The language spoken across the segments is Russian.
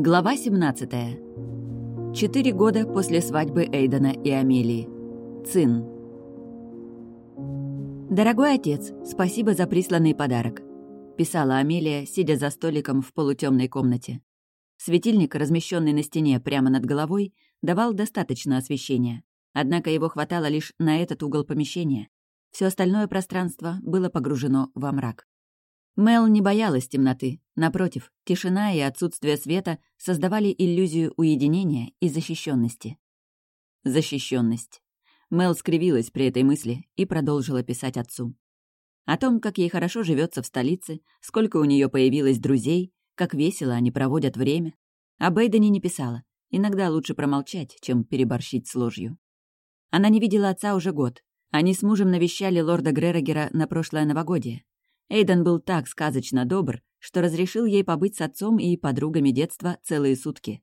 Глава 17. Четыре года после свадьбы Эйдена и Амелии. Цин. «Дорогой отец, спасибо за присланный подарок», — писала Амелия, сидя за столиком в полутемной комнате. Светильник, размещенный на стене прямо над головой, давал достаточно освещения. Однако его хватало лишь на этот угол помещения. Все остальное пространство было погружено во мрак. Мел не боялась темноты. Напротив, тишина и отсутствие света создавали иллюзию уединения и защищенности. Защищенность. Мел скривилась при этой мысли и продолжила писать отцу. О том, как ей хорошо живется в столице, сколько у нее появилось друзей, как весело они проводят время. Об Эйдене не писала. Иногда лучше промолчать, чем переборщить с ложью. Она не видела отца уже год. Они с мужем навещали лорда Грерогера на прошлое новогодие. Эйден был так сказочно добр, что разрешил ей побыть с отцом и подругами детства целые сутки.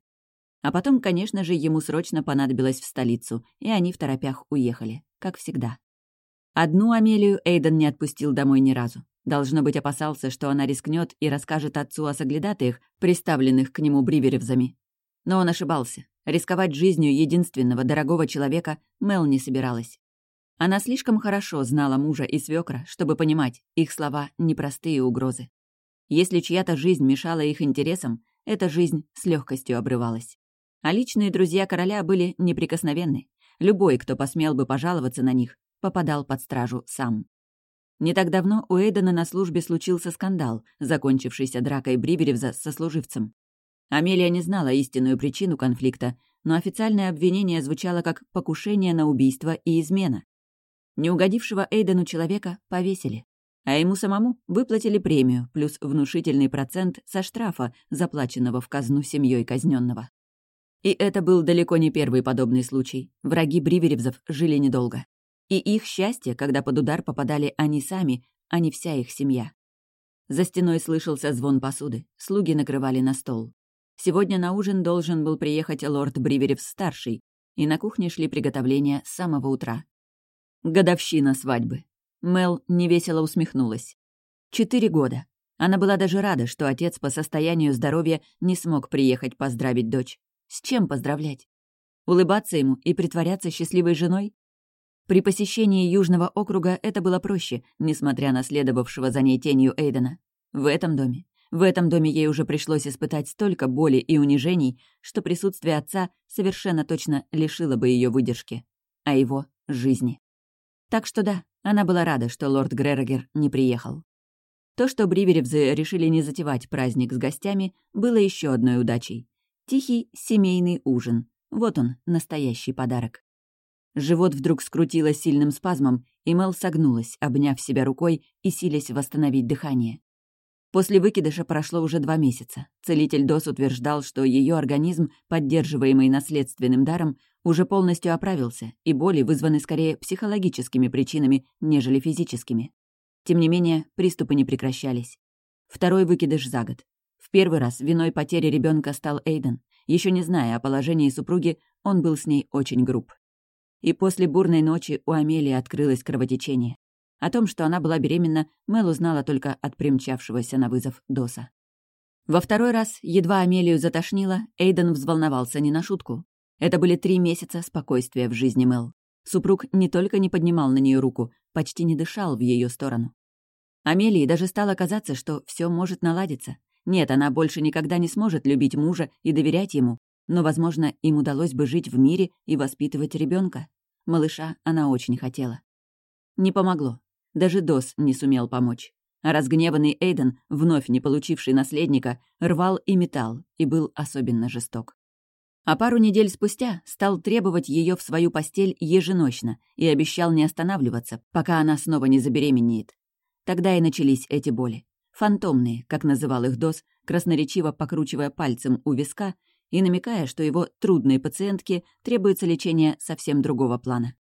А потом, конечно же, ему срочно понадобилось в столицу, и они в торопях уехали, как всегда. Одну Амелию Эйден не отпустил домой ни разу. Должно быть, опасался, что она рискнет и расскажет отцу о соглядатаях, приставленных к нему бриверевзами. Но он ошибался. Рисковать жизнью единственного дорогого человека Мел не собиралась. Она слишком хорошо знала мужа и свекра, чтобы понимать, их слова — непростые угрозы. Если чья-то жизнь мешала их интересам, эта жизнь с легкостью обрывалась. А личные друзья короля были неприкосновенны. Любой, кто посмел бы пожаловаться на них, попадал под стражу сам. Не так давно у Эйдена на службе случился скандал, закончившийся дракой Бриберевза со служивцем. Амелия не знала истинную причину конфликта, но официальное обвинение звучало как покушение на убийство и измена. Неугодившего Эйдену человека повесили, а ему самому выплатили премию плюс внушительный процент со штрафа, заплаченного в казну семьей казненного. И это был далеко не первый подобный случай. Враги Бриверевзов жили недолго. И их счастье, когда под удар попадали они сами, а не вся их семья. За стеной слышался звон посуды, слуги накрывали на стол. Сегодня на ужин должен был приехать лорд Бриверевс-старший, и на кухне шли приготовления с самого утра. Годовщина свадьбы. Мел невесело усмехнулась. Четыре года. Она была даже рада, что отец по состоянию здоровья не смог приехать поздравить дочь. С чем поздравлять? Улыбаться ему и притворяться счастливой женой? При посещении Южного округа это было проще, несмотря на следовавшего за ней тенью Эйдена. В этом доме. В этом доме ей уже пришлось испытать столько боли и унижений, что присутствие отца совершенно точно лишило бы ее выдержки, а его — жизни. Так что да, она была рада, что лорд Грерогер не приехал. То, что Бриверевзы решили не затевать праздник с гостями, было еще одной удачей. Тихий семейный ужин. Вот он, настоящий подарок. Живот вдруг скрутило сильным спазмом, и Мел согнулась, обняв себя рукой и силясь восстановить дыхание. После выкидыша прошло уже два месяца. Целитель Дос утверждал, что ее организм, поддерживаемый наследственным даром, уже полностью оправился, и боли вызваны скорее психологическими причинами, нежели физическими. Тем не менее, приступы не прекращались. Второй выкидыш за год. В первый раз виной потери ребенка стал Эйден. Еще не зная о положении супруги, он был с ней очень груб. И после бурной ночи у Амелии открылось кровотечение. О том, что она была беременна, Мэл узнала только от примчавшегося на вызов Доса. Во второй раз, едва Амелию затошнило, Эйден взволновался не на шутку. Это были три месяца спокойствия в жизни Мэл. Супруг не только не поднимал на нее руку, почти не дышал в ее сторону. Амелии даже стало казаться, что все может наладиться. Нет, она больше никогда не сможет любить мужа и доверять ему, но, возможно, им удалось бы жить в мире и воспитывать ребенка. Малыша она очень хотела. Не помогло. Даже Дос не сумел помочь. А разгневанный Эйден, вновь не получивший наследника, рвал и метал, и был особенно жесток. А пару недель спустя стал требовать ее в свою постель еженочно и обещал не останавливаться, пока она снова не забеременеет. Тогда и начались эти боли. Фантомные, как называл их Дос, красноречиво покручивая пальцем у виска и намекая, что его трудной пациентке требуется лечение совсем другого плана.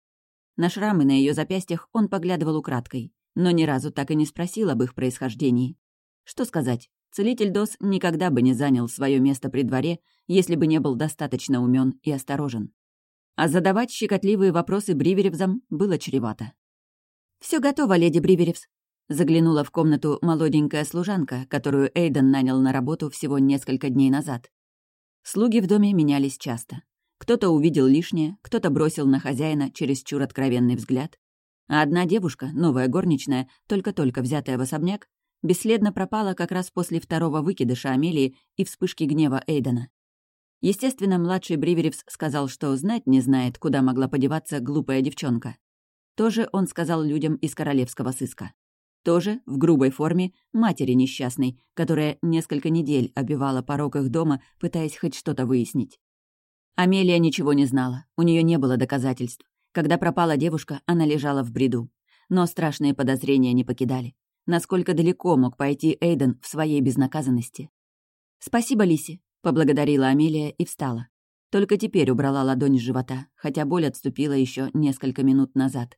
На шрамы на ее запястьях он поглядывал украдкой, но ни разу так и не спросил об их происхождении. Что сказать, целитель Дос никогда бы не занял свое место при дворе, если бы не был достаточно умен и осторожен. А задавать щекотливые вопросы Бриверевзам было чревато. Все готово, леди Бриверевс», Заглянула в комнату молоденькая служанка, которую Эйден нанял на работу всего несколько дней назад. Слуги в доме менялись часто. Кто-то увидел лишнее, кто-то бросил на хозяина чересчур откровенный взгляд. А одна девушка, новая горничная, только-только взятая в особняк, бесследно пропала как раз после второго выкидыша Амелии и вспышки гнева Эйдена. Естественно, младший Бриверевс сказал, что знать не знает, куда могла подеваться глупая девчонка. Тоже он сказал людям из королевского сыска. Тоже, в грубой форме, матери несчастной, которая несколько недель обивала порог их дома, пытаясь хоть что-то выяснить. Амелия ничего не знала, у нее не было доказательств. Когда пропала девушка, она лежала в бреду. Но страшные подозрения не покидали. Насколько далеко мог пойти Эйден в своей безнаказанности? «Спасибо, Лиси», — поблагодарила Амелия и встала. Только теперь убрала ладонь с живота, хотя боль отступила еще несколько минут назад.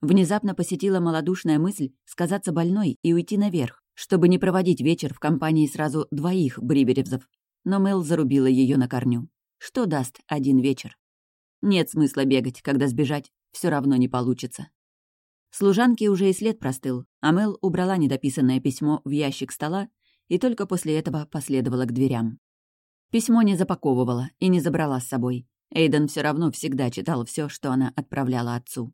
Внезапно посетила малодушная мысль сказаться больной и уйти наверх, чтобы не проводить вечер в компании сразу двоих бриберевзов. Но Мел зарубила ее на корню. Что даст один вечер? Нет смысла бегать, когда сбежать все равно не получится. Служанке уже и след простыл, а Мел убрала недописанное письмо в ящик стола и только после этого последовала к дверям. Письмо не запаковывала и не забрала с собой. Эйден все равно всегда читал все, что она отправляла отцу.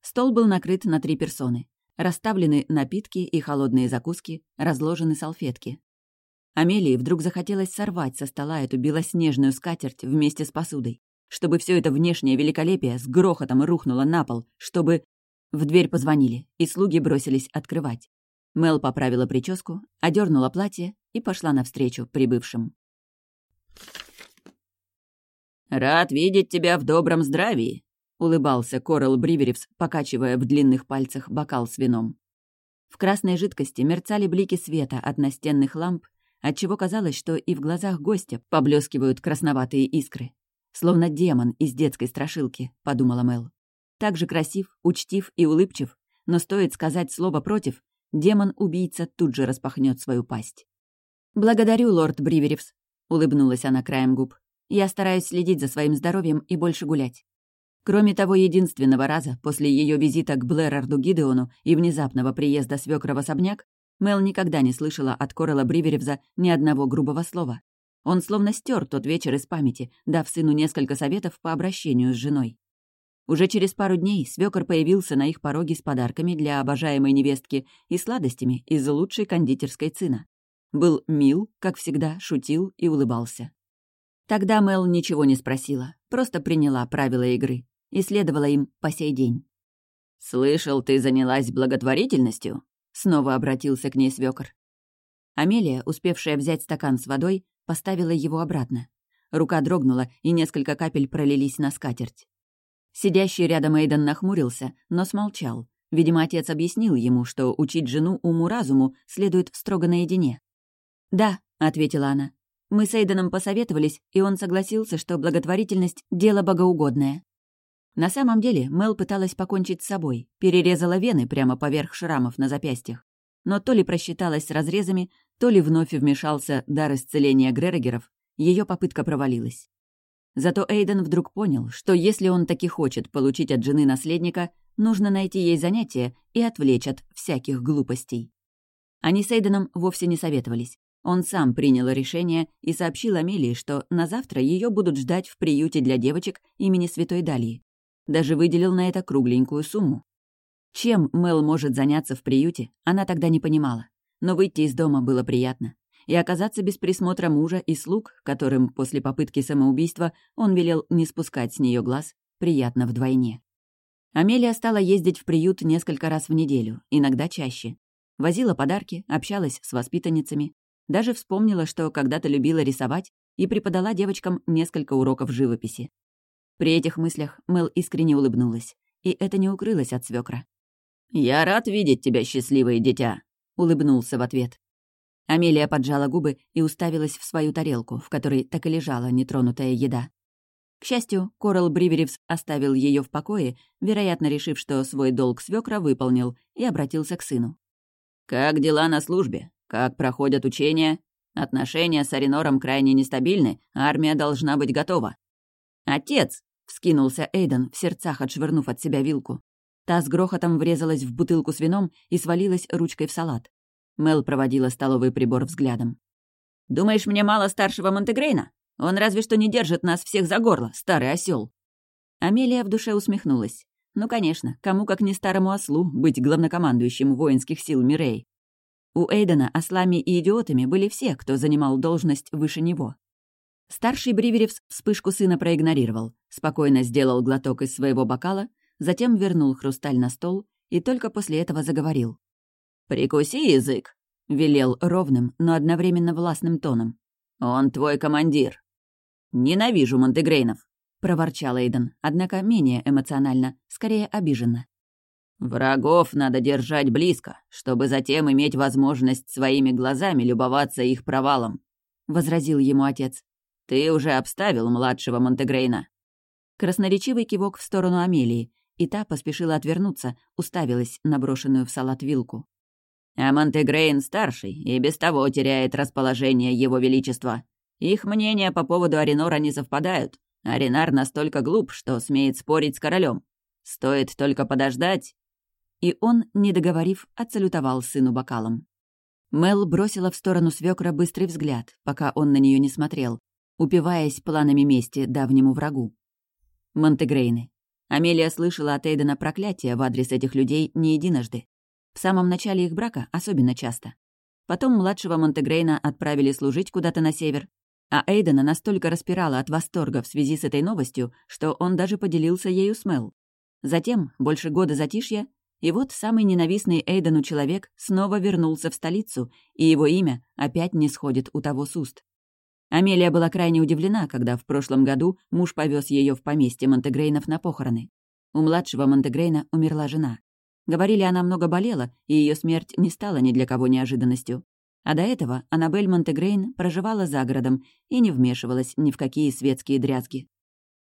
Стол был накрыт на три персоны. Расставлены напитки и холодные закуски, разложены салфетки. Амелии вдруг захотелось сорвать со стола эту белоснежную скатерть вместе с посудой, чтобы все это внешнее великолепие с грохотом рухнуло на пол, чтобы... В дверь позвонили, и слуги бросились открывать. Мел поправила прическу, одернула платье и пошла навстречу прибывшим. «Рад видеть тебя в добром здравии», улыбался Корал Бриверевс, покачивая в длинных пальцах бокал с вином. В красной жидкости мерцали блики света от настенных ламп, отчего казалось, что и в глазах гостя поблескивают красноватые искры. «Словно демон из детской страшилки», — подумала Мэл. «Так же красив, учтив и улыбчив, но стоит сказать слово «против», демон-убийца тут же распахнет свою пасть». «Благодарю, лорд Бриверевс», — улыбнулась она краем губ. «Я стараюсь следить за своим здоровьем и больше гулять. Кроме того единственного раза, после ее визита к Блэрарду Гидеону и внезапного приезда свекра в особняк, Мел никогда не слышала от Корала Бриверевза ни одного грубого слова. Он словно стер тот вечер из памяти, дав сыну несколько советов по обращению с женой. Уже через пару дней свекор появился на их пороге с подарками для обожаемой невестки и сладостями из лучшей кондитерской цина. Был мил, как всегда, шутил и улыбался. Тогда Мел ничего не спросила, просто приняла правила игры и следовала им по сей день. «Слышал, ты занялась благотворительностью?» — снова обратился к ней свёкор. Амелия, успевшая взять стакан с водой, поставила его обратно. Рука дрогнула, и несколько капель пролились на скатерть. Сидящий рядом Эйден нахмурился, но смолчал. Видимо, отец объяснил ему, что учить жену уму-разуму следует строго наедине. «Да», — ответила она. «Мы с Эйденом посоветовались, и он согласился, что благотворительность — дело богоугодное». На самом деле Мел пыталась покончить с собой, перерезала вены прямо поверх шрамов на запястьях. Но то ли просчиталась с разрезами, то ли вновь вмешался дар исцеления Грерогеров, ее попытка провалилась. Зато Эйден вдруг понял, что если он таки хочет получить от жены наследника, нужно найти ей занятие и отвлечь от всяких глупостей. Они с Эйденом вовсе не советовались. Он сам принял решение и сообщил Амелии, что на завтра ее будут ждать в приюте для девочек имени Святой Далии. Даже выделил на это кругленькую сумму. Чем Мел может заняться в приюте, она тогда не понимала. Но выйти из дома было приятно. И оказаться без присмотра мужа и слуг, которым после попытки самоубийства он велел не спускать с нее глаз, приятно вдвойне. Амелия стала ездить в приют несколько раз в неделю, иногда чаще. Возила подарки, общалась с воспитанницами. Даже вспомнила, что когда-то любила рисовать и преподала девочкам несколько уроков живописи. При этих мыслях Мел искренне улыбнулась, и это не укрылось от свекра. «Я рад видеть тебя, счастливое дитя», — улыбнулся в ответ. Амелия поджала губы и уставилась в свою тарелку, в которой так и лежала нетронутая еда. К счастью, Корал Бриверевс оставил ее в покое, вероятно, решив, что свой долг свекра выполнил, и обратился к сыну. «Как дела на службе? Как проходят учения? Отношения с Аринором крайне нестабильны, армия должна быть готова». «Отец!» вскинулся Эйден, в сердцах отшвырнув от себя вилку. Та с грохотом врезалась в бутылку с вином и свалилась ручкой в салат. Мел проводила столовый прибор взглядом. «Думаешь, мне мало старшего Монтегрейна? Он разве что не держит нас всех за горло, старый осел. Амелия в душе усмехнулась. Ну, конечно, кому как не старому ослу быть главнокомандующим воинских сил Мирей. У Эйдена ослами и идиотами были все, кто занимал должность выше него. Старший Бриверевс вспышку сына проигнорировал, спокойно сделал глоток из своего бокала, затем вернул хрусталь на стол и только после этого заговорил. «Прикуси язык», — велел ровным, но одновременно властным тоном. «Он твой командир». «Ненавижу Монтегрейнов», — проворчал Эйден, однако менее эмоционально, скорее обиженно. «Врагов надо держать близко, чтобы затем иметь возможность своими глазами любоваться их провалом», — возразил ему отец. «Ты уже обставил младшего Монтегрейна». Красноречивый кивок в сторону Амелии, и та поспешила отвернуться, уставилась на брошенную в салат вилку. «А Монтегрейн старший и без того теряет расположение его величества. Их мнения по поводу Аринора не совпадают. Аринар настолько глуп, что смеет спорить с королем. Стоит только подождать. И он, не договорив, отсалютовал сыну бокалом. Мел бросила в сторону свекра быстрый взгляд, пока он на нее не смотрел, упиваясь планами мести давнему врагу. Монтегрейны. Амелия слышала от Эйдена проклятия в адрес этих людей не единожды. В самом начале их брака особенно часто. Потом младшего Монтегрейна отправили служить куда-то на север, а Эйдена настолько распирала от восторга в связи с этой новостью, что он даже поделился ею с Мел. Затем, больше года затишья, и вот самый ненавистный Эйдену человек снова вернулся в столицу, и его имя опять не сходит у того с уст. Амелия была крайне удивлена, когда в прошлом году муж повез ее в поместье Монтегрейнов на похороны. У младшего Монтегрейна умерла жена. Говорили, она много болела, и ее смерть не стала ни для кого неожиданностью. А до этого Аннабель Монтегрейн проживала за городом и не вмешивалась ни в какие светские дрязги.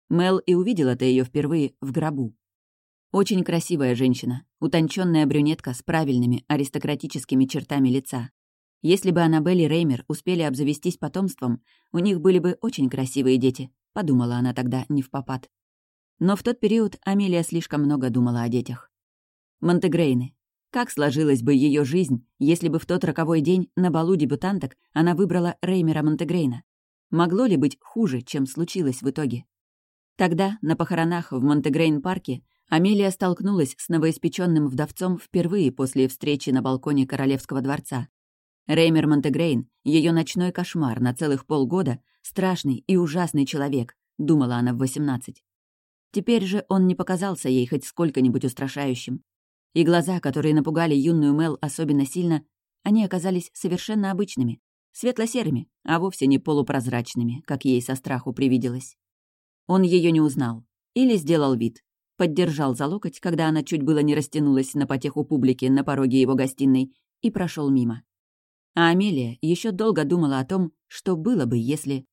Мел и увидела-то ее впервые в гробу. Очень красивая женщина, утонченная брюнетка с правильными аристократическими чертами лица. Если бы Аннабель и Реймер успели обзавестись потомством, у них были бы очень красивые дети, подумала она тогда не в попад. Но в тот период Амелия слишком много думала о детях. Монтегрейны, как сложилась бы ее жизнь, если бы в тот роковой день на балу дебютанток она выбрала Реймера Монтегрейна? Могло ли быть хуже, чем случилось в итоге? Тогда, на похоронах в Монтегрейн-парке, Амелия столкнулась с новоиспеченным вдовцом впервые после встречи на балконе Королевского дворца. Реймер Монтегрейн, ее ночной кошмар на целых полгода, страшный и ужасный человек, думала она в восемнадцать. Теперь же он не показался ей хоть сколько-нибудь устрашающим. И глаза, которые напугали юную Мел особенно сильно, они оказались совершенно обычными, светло-серыми, а вовсе не полупрозрачными, как ей со страху привиделось. Он ее не узнал. Или сделал вид. Поддержал за локоть, когда она чуть было не растянулась на потеху публики на пороге его гостиной, и прошел мимо. А Амелия еще долго думала о том, что было бы, если...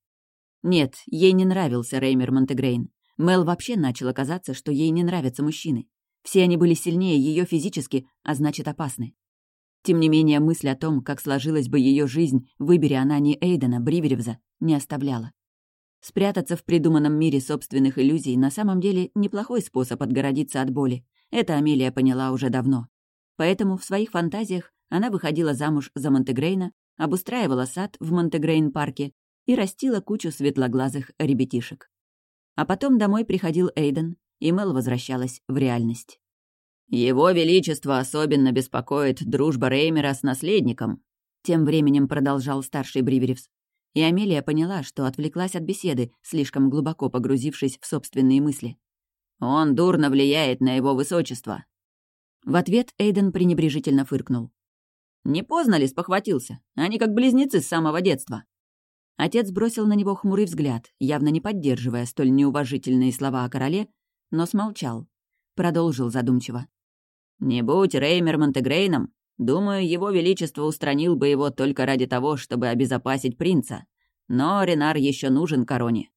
Нет, ей не нравился Реймер Монтегрейн. Мел вообще начала казаться, что ей не нравятся мужчины. Все они были сильнее ее физически, а значит, опасны. Тем не менее, мысль о том, как сложилась бы ее жизнь, выбери она не Эйдена Бриверивза, не оставляла. Спрятаться в придуманном мире собственных иллюзий на самом деле неплохой способ отгородиться от боли. Это Амелия поняла уже давно. Поэтому в своих фантазиях она выходила замуж за Монтегрейна, обустраивала сад в Монтегрейн-парке и растила кучу светлоглазых ребятишек. А потом домой приходил Эйден, и Мел возвращалась в реальность. «Его Величество особенно беспокоит дружба Реймера с наследником», тем временем продолжал старший Бриверевс. И Амелия поняла, что отвлеклась от беседы, слишком глубоко погрузившись в собственные мысли. «Он дурно влияет на его высочество». В ответ Эйден пренебрежительно фыркнул. «Не поздно ли спохватился? Они как близнецы с самого детства». Отец бросил на него хмурый взгляд, явно не поддерживая столь неуважительные слова о короле, но смолчал. Продолжил задумчиво. «Не будь Реймер Монтегрейном, думаю, его величество устранил бы его только ради того, чтобы обезопасить принца. Но Ренар еще нужен короне».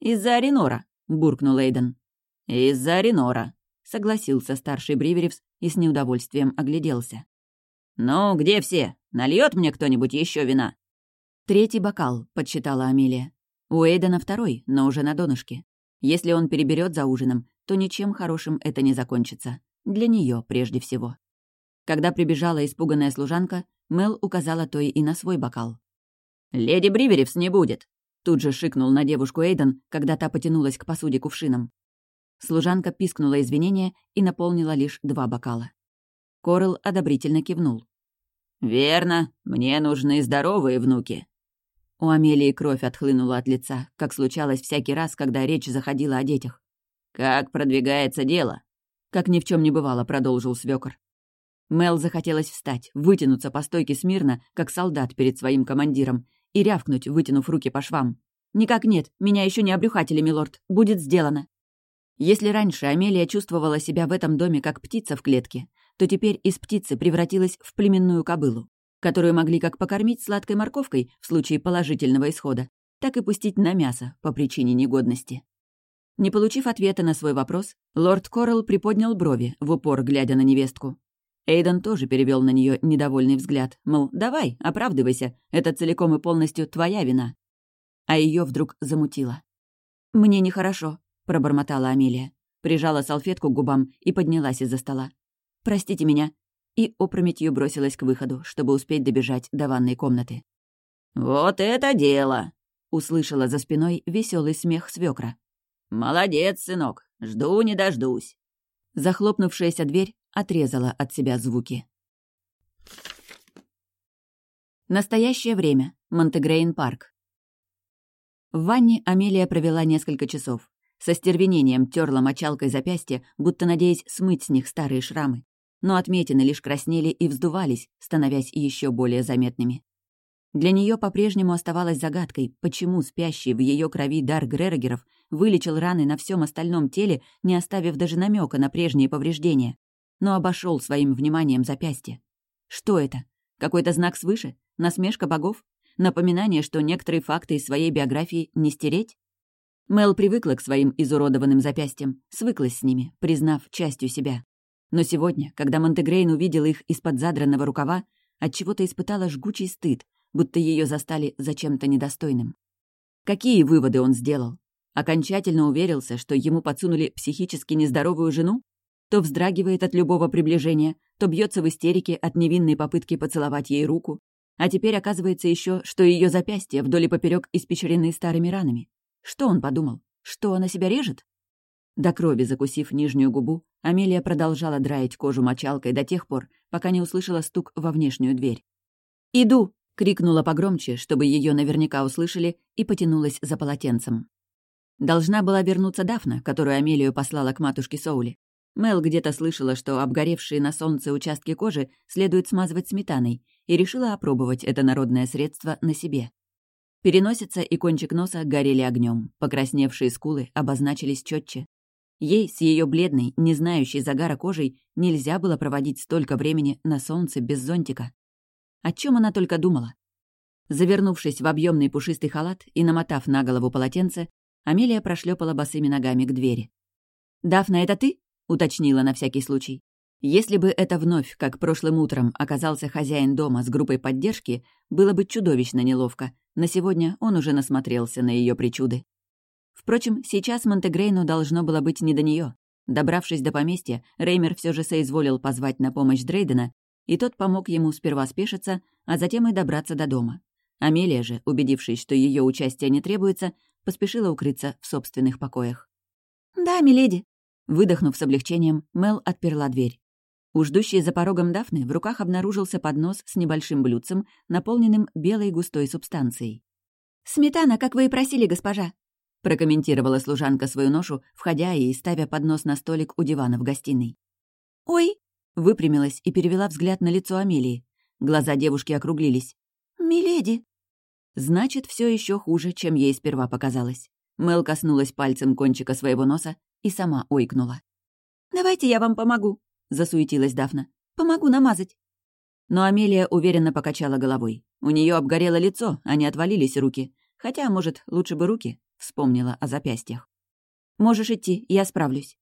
«Из-за Аринора», — буркнул Эйден. «Из-за Аринора», — согласился старший Бриверевс и с неудовольствием огляделся. «Ну, где все? Нальет мне кто-нибудь еще вина?» «Третий бокал», — подсчитала Амелия. У Эйдена второй, но уже на донышке. Если он переберет за ужином, то ничем хорошим это не закончится. Для нее прежде всего. Когда прибежала испуганная служанка, Мел указала той и на свой бокал. «Леди Бриверевс не будет!» Тут же шикнул на девушку Эйден, когда та потянулась к посуде кувшином. Служанка пискнула извинения и наполнила лишь два бокала. Корел одобрительно кивнул. «Верно, мне нужны здоровые внуки». У Амелии кровь отхлынула от лица, как случалось всякий раз, когда речь заходила о детях. «Как продвигается дело?» Как ни в чем не бывало, продолжил свёкор. Мел захотелось встать, вытянуться по стойке смирно, как солдат перед своим командиром, и рявкнуть, вытянув руки по швам. «Никак нет, меня еще не обрюхатили, милорд. Будет сделано». Если раньше Амелия чувствовала себя в этом доме как птица в клетке, то теперь из птицы превратилась в племенную кобылу, которую могли как покормить сладкой морковкой в случае положительного исхода, так и пустить на мясо по причине негодности. Не получив ответа на свой вопрос, лорд Коралл приподнял брови, в упор глядя на невестку. Эйден тоже перевел на нее недовольный взгляд, мол, давай, оправдывайся, это целиком и полностью твоя вина. А ее вдруг замутило. «Мне нехорошо», пробормотала Амелия. Прижала салфетку к губам и поднялась из-за стола. «Простите меня». И опрометью бросилась к выходу, чтобы успеть добежать до ванной комнаты. «Вот это дело!» — услышала за спиной веселый смех свекра. «Молодец, сынок, жду не дождусь». Захлопнувшаяся дверь отрезала от себя звуки. Настоящее время. Монтегрейн парк. В ванне Амелия провела несколько часов. Со стервенением терла мочалкой запястье, будто надеясь смыть с них старые шрамы. Но отметины лишь краснели и вздувались, становясь еще более заметными. Для нее по-прежнему оставалось загадкой, почему спящий в ее крови дар Грерогеров вылечил раны на всем остальном теле, не оставив даже намека на прежние повреждения, но обошел своим вниманием запястье. Что это? Какой-то знак свыше? Насмешка богов? Напоминание, что некоторые факты из своей биографии не стереть? Мел привыкла к своим изуродованным запястьям, свыклась с ними, признав частью себя. Но сегодня, когда Монтегрейн увидел их из-под задранного рукава, отчего-то испытала жгучий стыд, будто ее застали за чем-то недостойным. Какие выводы он сделал? Окончательно уверился, что ему подсунули психически нездоровую жену? То вздрагивает от любого приближения, то бьется в истерике от невинной попытки поцеловать ей руку, а теперь оказывается еще, что ее запястья вдоль и поперек испечрены старыми ранами. Что он подумал? Что она себя режет? До крови закусив нижнюю губу, Амелия продолжала драить кожу мочалкой до тех пор, пока не услышала стук во внешнюю дверь. «Иду!» — крикнула погромче, чтобы ее наверняка услышали, и потянулась за полотенцем. Должна была вернуться Дафна, которую Амелию послала к матушке Соули. Мел где-то слышала, что обгоревшие на солнце участки кожи следует смазывать сметаной, и решила опробовать это народное средство на себе. Переносица и кончик носа горели огнем, покрасневшие скулы обозначились четче. Ей с ее бледной, не знающей загара кожей, нельзя было проводить столько времени на солнце без зонтика. О чем она только думала? Завернувшись в объемный пушистый халат и намотав на голову полотенце, Амелия прошлепала босыми ногами к двери. «Дафна, это ты?» — уточнила на всякий случай. Если бы это вновь, как прошлым утром, оказался хозяин дома с группой поддержки, было бы чудовищно неловко. На сегодня он уже насмотрелся на ее причуды. Впрочем, сейчас Монтегрейну должно было быть не до нее. Добравшись до поместья, Реймер все же соизволил позвать на помощь Дрейдена, и тот помог ему сперва спешиться, а затем и добраться до дома. Амелия же, убедившись, что ее участие не требуется, поспешила укрыться в собственных покоях. «Да, миледи», Выдохнув с облегчением, Мел отперла дверь. У ждущей за порогом Дафны в руках обнаружился поднос с небольшим блюдцем, наполненным белой густой субстанцией. «Сметана, как вы и просили, госпожа», — прокомментировала служанка свою ношу, входя и ставя поднос на столик у дивана в гостиной. «Ой!» — выпрямилась и перевела взгляд на лицо Амелии. Глаза девушки округлились. «Миледи!» Значит, все еще хуже, чем ей сперва показалось. Мел коснулась пальцем кончика своего носа и сама ойкнула. «Давайте я вам помогу», — засуетилась Дафна. «Помогу намазать». Но Амелия уверенно покачала головой. У нее обгорело лицо, а не отвалились руки. Хотя, может, лучше бы руки, вспомнила о запястьях. «Можешь идти, я справлюсь».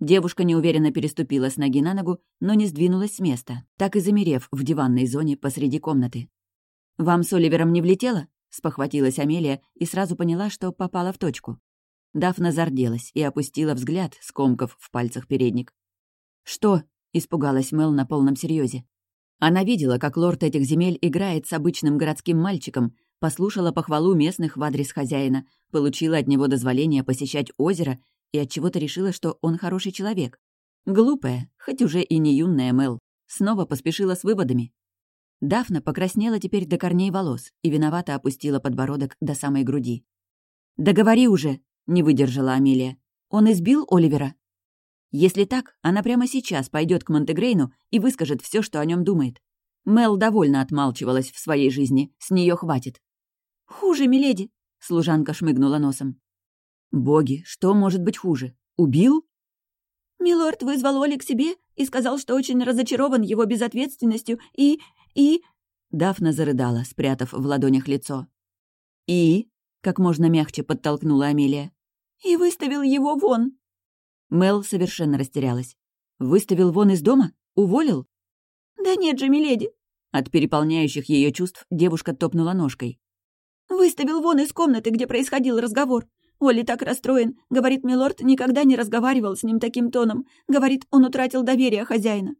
Девушка неуверенно переступила с ноги на ногу, но не сдвинулась с места, так и замерев в диванной зоне посреди комнаты. «Вам с Оливером не влетело?» — спохватилась Амелия и сразу поняла, что попала в точку. Дафна зарделась и опустила взгляд, скомкав в пальцах передник. «Что?» — испугалась Мел на полном серьезе. Она видела, как лорд этих земель играет с обычным городским мальчиком, послушала похвалу местных в адрес хозяина, получила от него дозволение посещать озеро и от чего то решила, что он хороший человек. Глупая, хоть уже и не юная Мел, снова поспешила с выводами. Дафна покраснела теперь до корней волос и виновато опустила подбородок до самой груди. «Да говори уже!» — не выдержала Амелия. «Он избил Оливера?» Если так, она прямо сейчас пойдет к Монтегрейну и выскажет все, что о нем думает. Мел довольно отмалчивалась в своей жизни, с нее хватит. «Хуже, миледи!» — служанка шмыгнула носом. «Боги, что может быть хуже? Убил?» «Милорд вызвал Оли к себе и сказал, что очень разочарован его безответственностью и... и...» Дафна зарыдала, спрятав в ладонях лицо. «И?» — как можно мягче подтолкнула Амелия. «И выставил его вон!» Мел совершенно растерялась. «Выставил вон из дома? Уволил?» «Да нет же, миледи!» От переполняющих ее чувств девушка топнула ножкой. «Выставил вон из комнаты, где происходил разговор. Оли так расстроен. Говорит, милорд никогда не разговаривал с ним таким тоном. Говорит, он утратил доверие хозяина».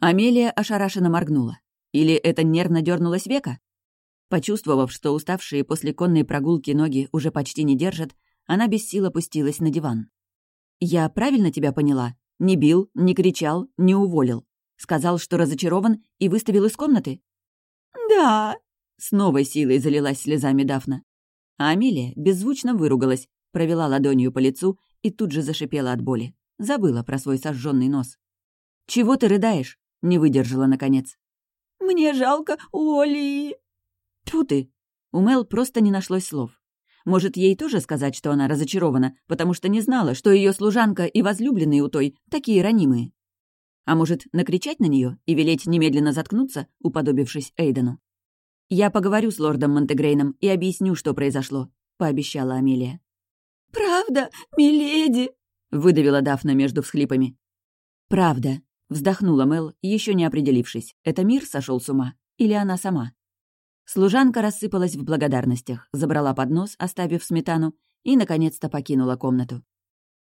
Амелия ошарашенно моргнула. Или это нервно дернулась века? Почувствовав, что уставшие после конной прогулки ноги уже почти не держат, она без сил опустилась на диван. «Я правильно тебя поняла? Не бил, не кричал, не уволил. Сказал, что разочарован и выставил из комнаты?» «Да!» — с новой силой залилась слезами Дафна. А Амелия беззвучно выругалась, провела ладонью по лицу и тут же зашипела от боли. Забыла про свой сожженный нос. «Чего ты рыдаешь?» — не выдержала наконец. «Мне жалко Оли!» Тьфу ты! У Мел просто не нашлось слов. Может, ей тоже сказать, что она разочарована, потому что не знала, что ее служанка и возлюбленные у той такие ранимые? А может, накричать на нее и велеть немедленно заткнуться, уподобившись Эйдену? «Я поговорю с лордом Монтегрейном и объясню, что произошло», — пообещала Амелия. «Правда, миледи?» — выдавила Дафна между всхлипами. «Правда», — вздохнула Мел, еще не определившись, это мир сошел с ума или она сама. Служанка рассыпалась в благодарностях, забрала поднос, оставив сметану, и, наконец-то, покинула комнату.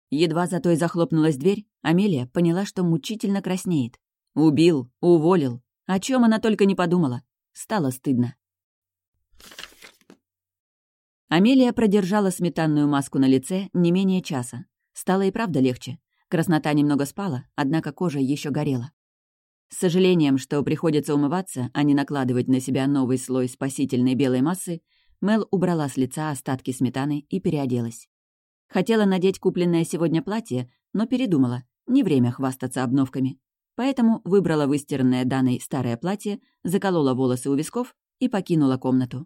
Едва за той захлопнулась дверь, Амелия поняла, что мучительно краснеет. Убил, уволил. О чем она только не подумала. Стало стыдно. Амелия продержала сметанную маску на лице не менее часа. Стало и правда легче. Краснота немного спала, однако кожа еще горела. С сожалением, что приходится умываться, а не накладывать на себя новый слой спасительной белой массы, Мел убрала с лица остатки сметаны и переоделась. Хотела надеть купленное сегодня платье, но передумала, не время хвастаться обновками. Поэтому выбрала выстиранное Даной старое платье, заколола волосы у висков и покинула комнату.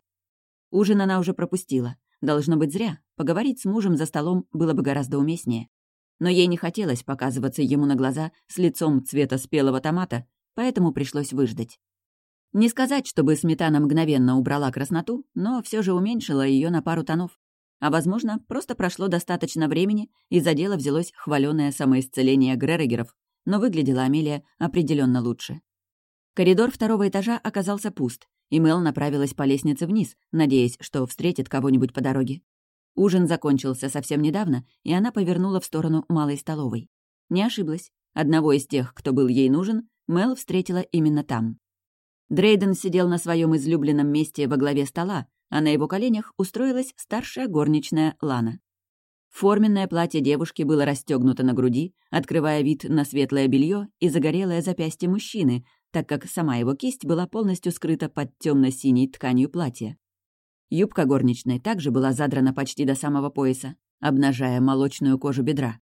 Ужин она уже пропустила. Должно быть зря, поговорить с мужем за столом было бы гораздо уместнее. Но ей не хотелось показываться ему на глаза с лицом цвета спелого томата, поэтому пришлось выждать. Не сказать, чтобы сметана мгновенно убрала красноту, но все же уменьшила ее на пару тонов. А, возможно, просто прошло достаточно времени, и за дело взялось хваленое самоисцеление Гререгеров, но выглядела Амелия определенно лучше. Коридор второго этажа оказался пуст, и Мел направилась по лестнице вниз, надеясь, что встретит кого-нибудь по дороге. Ужин закончился совсем недавно, и она повернула в сторону малой столовой. Не ошиблась. Одного из тех, кто был ей нужен, Мел встретила именно там. Дрейден сидел на своем излюбленном месте во главе стола, а на его коленях устроилась старшая горничная Лана. Форменное платье девушки было расстегнуто на груди, открывая вид на светлое белье и загорелое запястье мужчины, так как сама его кисть была полностью скрыта под темно синей тканью платья. Юбка горничной также была задрана почти до самого пояса, обнажая молочную кожу бедра.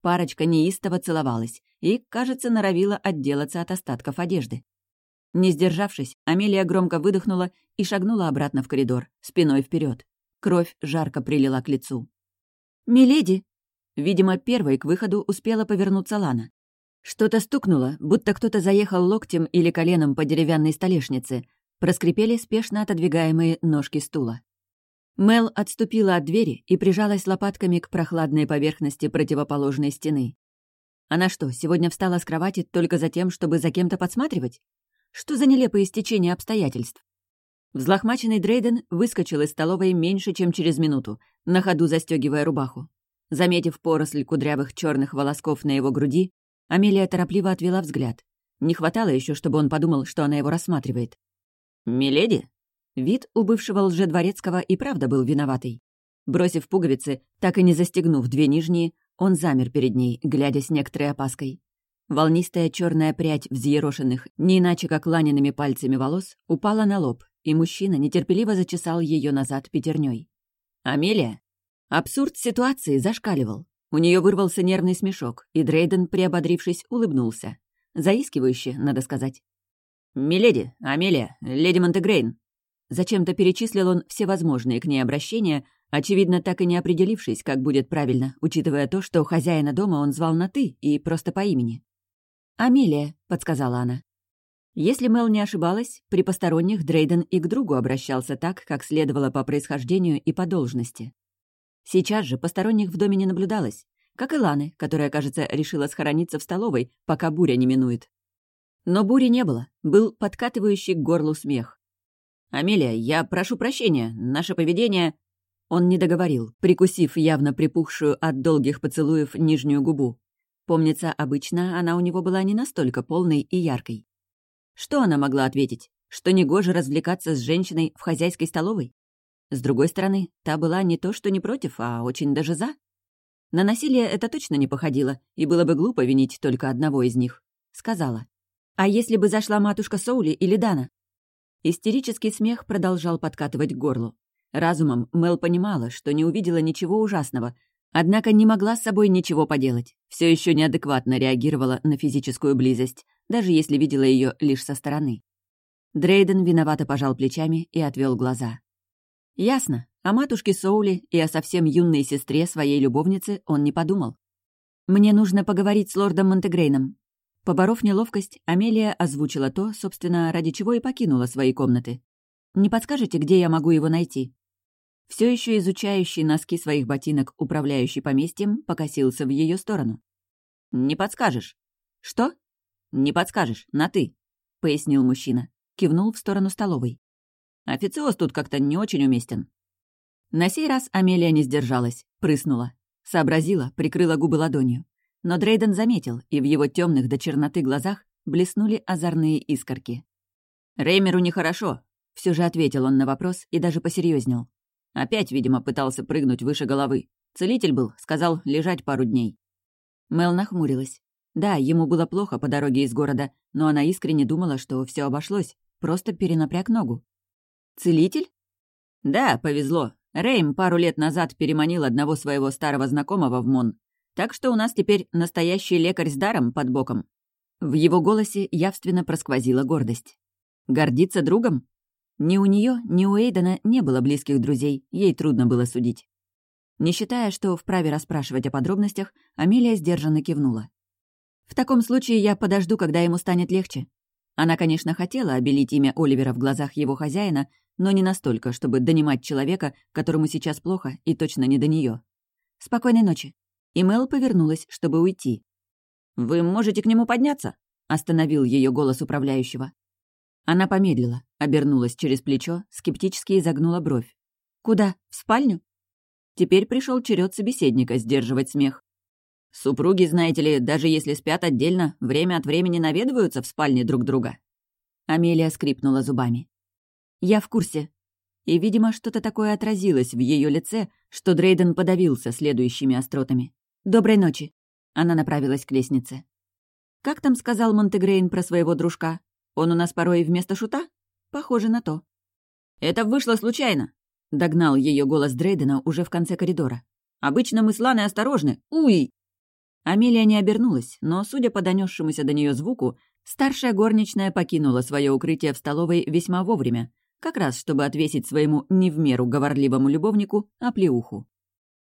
Парочка неистово целовалась и, кажется, норовила отделаться от остатков одежды. Не сдержавшись, Амелия громко выдохнула и шагнула обратно в коридор, спиной вперед. Кровь жарко прилила к лицу. «Миледи!» Видимо, первой к выходу успела повернуться Лана. Что-то стукнуло, будто кто-то заехал локтем или коленом по деревянной столешнице. Проскрипели спешно отодвигаемые ножки стула. Мел отступила от двери и прижалась лопатками к прохладной поверхности противоположной стены. Она что, сегодня встала с кровати только за тем, чтобы за кем-то подсматривать? Что за нелепое стечение обстоятельств? Взлохмаченный Дрейден выскочил из столовой меньше, чем через минуту, на ходу застегивая рубаху. Заметив поросль кудрявых черных волосков на его груди, Амелия торопливо отвела взгляд. Не хватало еще, чтобы он подумал, что она его рассматривает. «Миледи?» Вид у бывшего лжедворецкого и правда был виноватый. Бросив пуговицы, так и не застегнув две нижние, он замер перед ней, глядя с некоторой опаской. Волнистая черная прядь взъерошенных, не иначе как ланяными пальцами волос, упала на лоб, и мужчина нетерпеливо зачесал ее назад пятерней. «Амелия?» Абсурд ситуации зашкаливал. У нее вырвался нервный смешок, и Дрейден, приободрившись, улыбнулся. Заискивающе, надо сказать. «Миледи, Амелия, леди Монтегрейн». Зачем-то перечислил он все возможные к ней обращения, очевидно, так и не определившись, как будет правильно, учитывая то, что хозяина дома он звал на «ты» и просто по имени. «Амелия», — подсказала она. Если Мел не ошибалась, при посторонних Дрейден и к другу обращался так, как следовало по происхождению и по должности. Сейчас же посторонних в доме не наблюдалось, как и Ланы, которая, кажется, решила схорониться в столовой, пока буря не минует. Но бури не было, был подкатывающий к горлу смех. «Амелия, я прошу прощения, наше поведение...» Он не договорил, прикусив явно припухшую от долгих поцелуев нижнюю губу. Помнится, обычно она у него была не настолько полной и яркой. Что она могла ответить? Что негоже развлекаться с женщиной в хозяйской столовой? С другой стороны, та была не то что не против, а очень даже за. На насилие это точно не походило, и было бы глупо винить только одного из них. Сказала. «А если бы зашла матушка Соули или Дана?» Истерический смех продолжал подкатывать к горлу. Разумом Мел понимала, что не увидела ничего ужасного, Однако не могла с собой ничего поделать. Все еще неадекватно реагировала на физическую близость, даже если видела ее лишь со стороны. Дрейден виновато пожал плечами и отвел глаза. Ясно, о матушке Соули и о совсем юной сестре своей любовницы он не подумал. «Мне нужно поговорить с лордом Монтегрейном». Поборов неловкость, Амелия озвучила то, собственно, ради чего и покинула свои комнаты. «Не подскажете, где я могу его найти?» все еще изучающий носки своих ботинок, управляющий поместьем, покосился в ее сторону. «Не подскажешь». «Что?» «Не подскажешь, на «ты», — пояснил мужчина. Кивнул в сторону столовой. «Официоз тут как-то не очень уместен». На сей раз Амелия не сдержалась, прыснула. Сообразила, прикрыла губы ладонью. Но Дрейден заметил, и в его темных до черноты глазах блеснули озорные искорки. «Реймеру нехорошо», — все же ответил он на вопрос и даже посерьезнел. Опять, видимо, пытался прыгнуть выше головы. Целитель был, сказал лежать пару дней. Мел нахмурилась. Да, ему было плохо по дороге из города, но она искренне думала, что все обошлось. Просто перенапряг ногу. «Целитель?» «Да, повезло. Рейм пару лет назад переманил одного своего старого знакомого в Мон. Так что у нас теперь настоящий лекарь с даром под боком». В его голосе явственно просквозила гордость. «Гордиться другом? Ни у нее, ни у Эйдена не было близких друзей, ей трудно было судить. Не считая, что вправе расспрашивать о подробностях, Амелия сдержанно кивнула. «В таком случае я подожду, когда ему станет легче». Она, конечно, хотела обелить имя Оливера в глазах его хозяина, но не настолько, чтобы донимать человека, которому сейчас плохо и точно не до нее. «Спокойной ночи». И Мел повернулась, чтобы уйти. «Вы можете к нему подняться?» — остановил ее голос управляющего. Она помедлила, обернулась через плечо, скептически изогнула бровь. «Куда? В спальню?» Теперь пришел черед собеседника сдерживать смех. «Супруги, знаете ли, даже если спят отдельно, время от времени наведываются в спальне друг друга». Амелия скрипнула зубами. «Я в курсе». И, видимо, что-то такое отразилось в ее лице, что Дрейден подавился следующими остротами. «Доброй ночи». Она направилась к лестнице. «Как там сказал Монтегрейн про своего дружка? Он у нас порой вместо шута? Похоже на то. «Это вышло случайно», — догнал ее голос Дрейдена уже в конце коридора. «Обычно мы с Ланой осторожны. Уй!» Амелия не обернулась, но, судя по донесшемуся до нее звуку, старшая горничная покинула свое укрытие в столовой весьма вовремя, как раз чтобы отвесить своему не в меру говорливому любовнику оплеуху.